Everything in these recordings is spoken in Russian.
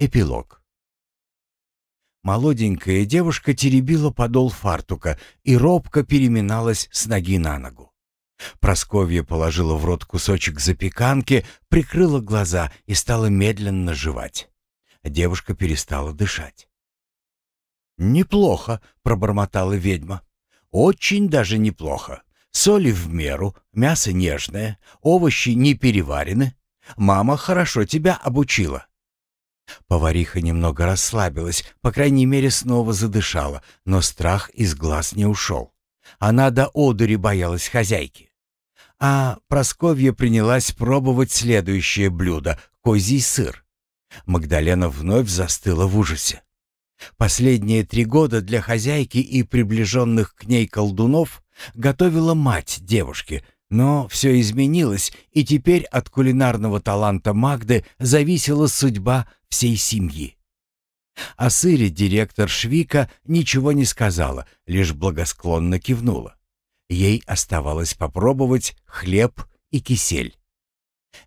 Эпилог. Молоденькая девушка теребила подол фартука и робко переминалась с ноги на ногу. Просковья положила в рот кусочек запеканки, прикрыла глаза и стала медленно жевать. Девушка перестала дышать. «Неплохо», — пробормотала ведьма. «Очень даже неплохо. Соли в меру, мясо нежное, овощи не переварены. Мама хорошо тебя обучила. Повариха немного расслабилась, по крайней мере, снова задышала, но страх из глаз не ушел. Она до одури боялась хозяйки. А Просковья принялась пробовать следующее блюдо — козий сыр. Магдалена вновь застыла в ужасе. Последние три года для хозяйки и приближенных к ней колдунов готовила мать девушки — но все изменилось, и теперь от кулинарного таланта Магды зависела судьба всей семьи. О сыре директор Швика ничего не сказала, лишь благосклонно кивнула. Ей оставалось попробовать хлеб и кисель.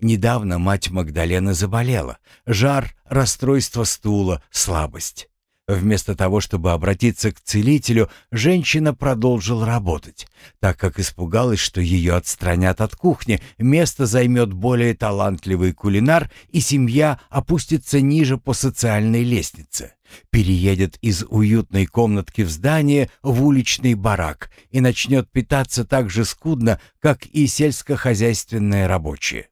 Недавно мать Магдалена заболела. Жар, расстройство стула, слабость. Вместо того, чтобы обратиться к целителю, женщина продолжила работать, так как испугалась, что ее отстранят от кухни, место займет более талантливый кулинар, и семья опустится ниже по социальной лестнице, переедет из уютной комнатки в здание в уличный барак и начнет питаться так же скудно, как и сельскохозяйственные рабочие.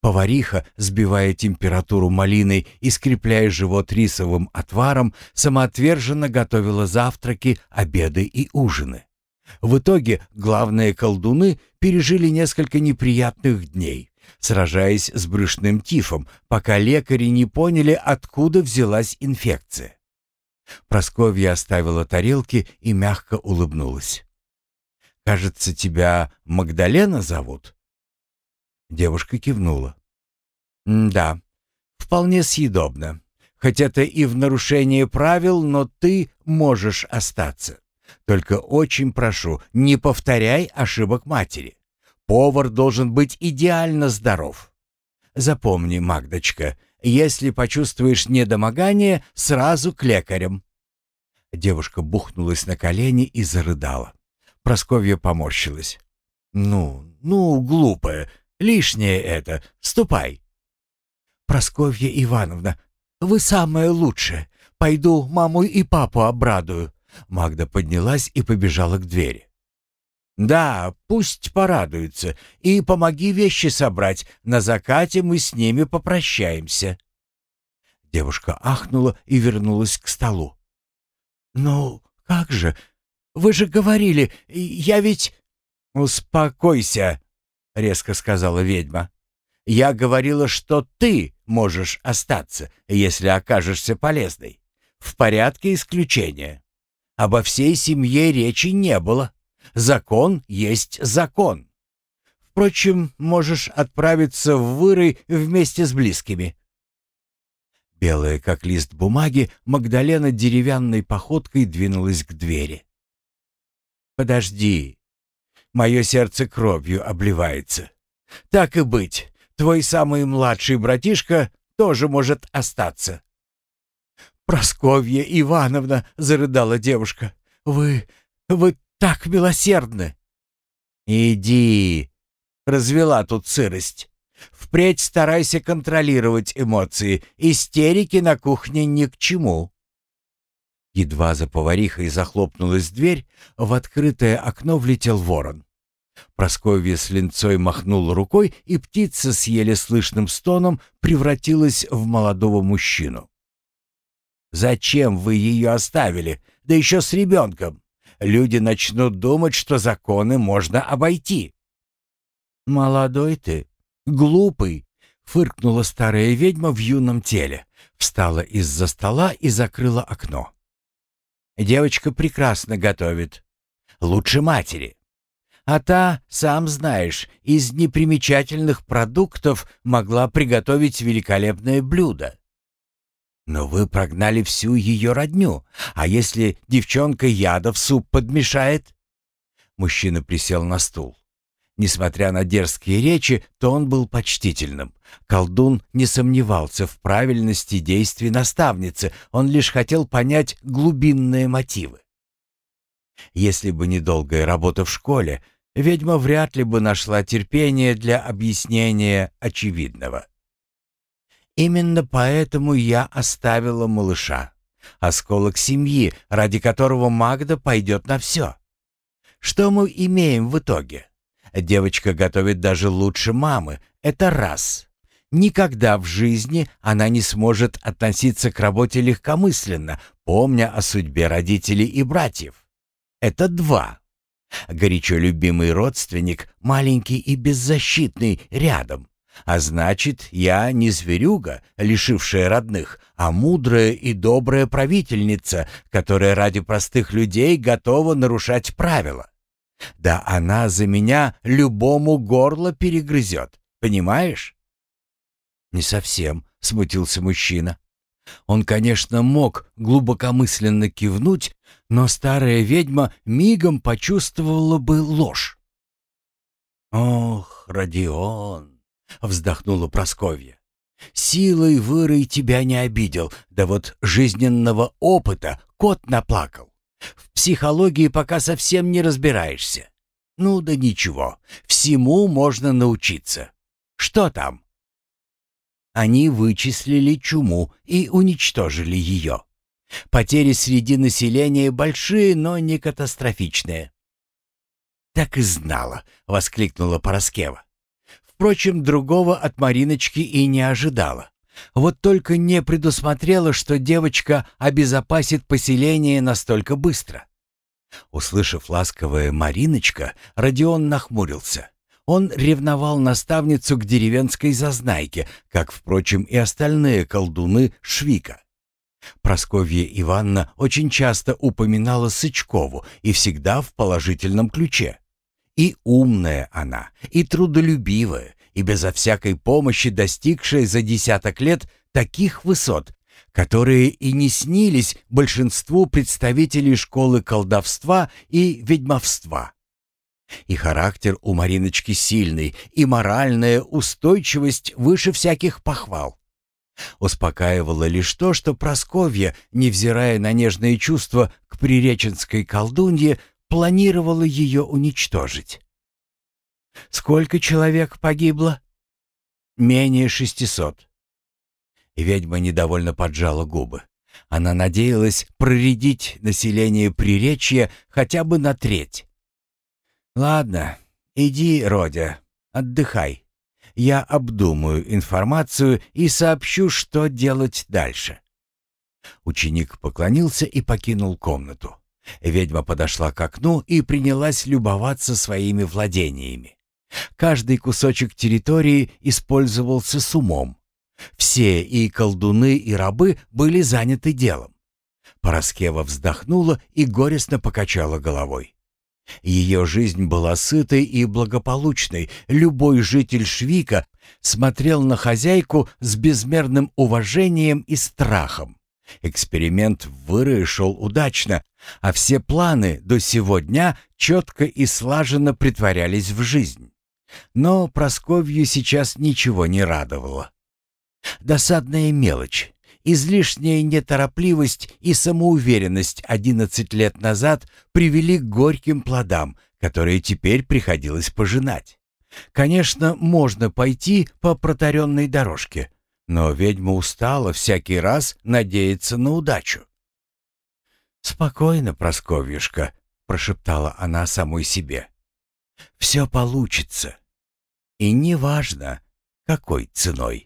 Повариха, сбивая температуру малиной и скрепляя живот рисовым отваром, самоотверженно готовила завтраки, обеды и ужины. В итоге главные колдуны пережили несколько неприятных дней, сражаясь с брюшным тифом, пока лекари не поняли, откуда взялась инфекция. Просковья оставила тарелки и мягко улыбнулась. «Кажется, тебя Магдалена зовут?» Девушка кивнула. «Да, вполне съедобно. Хоть это и в нарушение правил, но ты можешь остаться. Только очень прошу, не повторяй ошибок матери. Повар должен быть идеально здоров. Запомни, Магдочка, если почувствуешь недомогание, сразу к лекарям». Девушка бухнулась на колени и зарыдала. Просковья поморщилась. «Ну, ну, глупая, Лишнее это. Ступай. Просковья Ивановна, вы самая лучшая. Пойду маму и папу обрадую. Магда поднялась и побежала к двери. «Да, пусть порадуются. И помоги вещи собрать. На закате мы с ними попрощаемся». Девушка ахнула и вернулась к столу. «Ну, как же? Вы же говорили, я ведь...» «Успокойся!» — резко сказала ведьма. «Я говорила, что ты можешь остаться, если окажешься полезной. В порядке исключения. Обо всей семье речи не было. Закон есть закон. Впрочем, можешь отправиться в выры вместе с близкими». Белая, как лист бумаги, Магдалена деревянной походкой двинулась к двери. «Подожди», Мое сердце кровью обливается. Так и быть, твой самый младший братишка тоже может остаться. «Просковья Ивановна!» — зарыдала девушка. «Вы... вы так милосердны!» «Иди!» — развела тут сырость. «Впредь старайся контролировать эмоции. Истерики на кухне ни к чему». Едва за поварихой захлопнулась дверь, в открытое окно влетел ворон. Просковья с линцой махнул рукой, и птица с еле слышным стоном превратилась в молодого мужчину. «Зачем вы ее оставили? Да еще с ребенком. Люди начнут думать, что законы можно обойти». «Молодой ты, глупый», — фыркнула старая ведьма в юном теле, встала из-за стола и закрыла окно. «Девочка прекрасно готовит. Лучше матери. А та, сам знаешь, из непримечательных продуктов могла приготовить великолепное блюдо. Но вы прогнали всю ее родню. А если девчонка яда в суп подмешает? Мужчина присел на стул. Несмотря на дерзкие речи, то он был почтительным. Колдун не сомневался в правильности действий наставницы, он лишь хотел понять глубинные мотивы. Если бы не долгая работа в школе, ведьма вряд ли бы нашла терпение для объяснения очевидного. Именно поэтому я оставила малыша. Осколок семьи, ради которого Магда пойдет на все. Что мы имеем в итоге? Девочка готовит даже лучше мамы. Это раз. Никогда в жизни она не сможет относиться к работе легкомысленно, помня о судьбе родителей и братьев. Это два. Горячо любимый родственник, маленький и беззащитный, рядом. А значит, я не зверюга, лишившая родных, а мудрая и добрая правительница, которая ради простых людей готова нарушать правила. Да она за меня любому горло перегрызет, понимаешь? Не совсем, смутился мужчина. Он, конечно, мог глубокомысленно кивнуть, но старая ведьма мигом почувствовала бы ложь. «Ох, Родион!» — вздохнула Просковья. «Силой вырой тебя не обидел, да вот жизненного опыта кот наплакал. В психологии пока совсем не разбираешься. Ну да ничего, всему можно научиться. Что там?» Они вычислили чуму и уничтожили ее. Потери среди населения большие, но не катастрофичные. «Так и знала!» — воскликнула Пороскева. Впрочем, другого от Мариночки и не ожидала. Вот только не предусмотрела, что девочка обезопасит поселение настолько быстро. Услышав ласковое «Мариночка», Родион нахмурился. Он ревновал наставницу к деревенской зазнайке, как, впрочем, и остальные колдуны Швика. Просковья Ивановна очень часто упоминала Сычкову и всегда в положительном ключе. И умная она, и трудолюбивая, и безо всякой помощи достигшая за десяток лет таких высот, которые и не снились большинству представителей школы колдовства и ведьмовства. И характер у Мариночки сильный, и моральная устойчивость выше всяких похвал. Успокаивало лишь то, что Просковья, невзирая на нежные чувства к приреченской колдунье, планировала ее уничтожить. Сколько человек погибло? Менее шестисот. Ведьма недовольно поджала губы. Она надеялась проредить население Приречья хотя бы на треть. «Ладно, иди, Родя, отдыхай. Я обдумаю информацию и сообщу, что делать дальше». Ученик поклонился и покинул комнату. Ведьма подошла к окну и принялась любоваться своими владениями. Каждый кусочек территории использовался с умом. Все и колдуны, и рабы были заняты делом. Пороскева вздохнула и горестно покачала головой. Ее жизнь была сытой и благополучной. Любой житель Швика смотрел на хозяйку с безмерным уважением и страхом. Эксперимент в вырое шел удачно, а все планы до сего дня четко и слаженно притворялись в жизнь. Но Просковью сейчас ничего не радовало. Досадная мелочь. Излишняя неторопливость и самоуверенность 11 лет назад привели к горьким плодам, которые теперь приходилось пожинать. Конечно, можно пойти по протаренной дорожке, но ведьма устала всякий раз надеяться на удачу. «Спокойно, Просковьюшка», — прошептала она самой себе. «Все получится. И неважно, какой ценой».